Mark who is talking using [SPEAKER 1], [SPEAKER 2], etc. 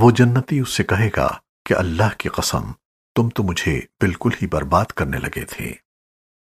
[SPEAKER 1] وہ جنتی اس سے کہے گا کہ اللہ کی قسم، تم تو مجھے بالکل ہی برباد کرنے لگے تھے۔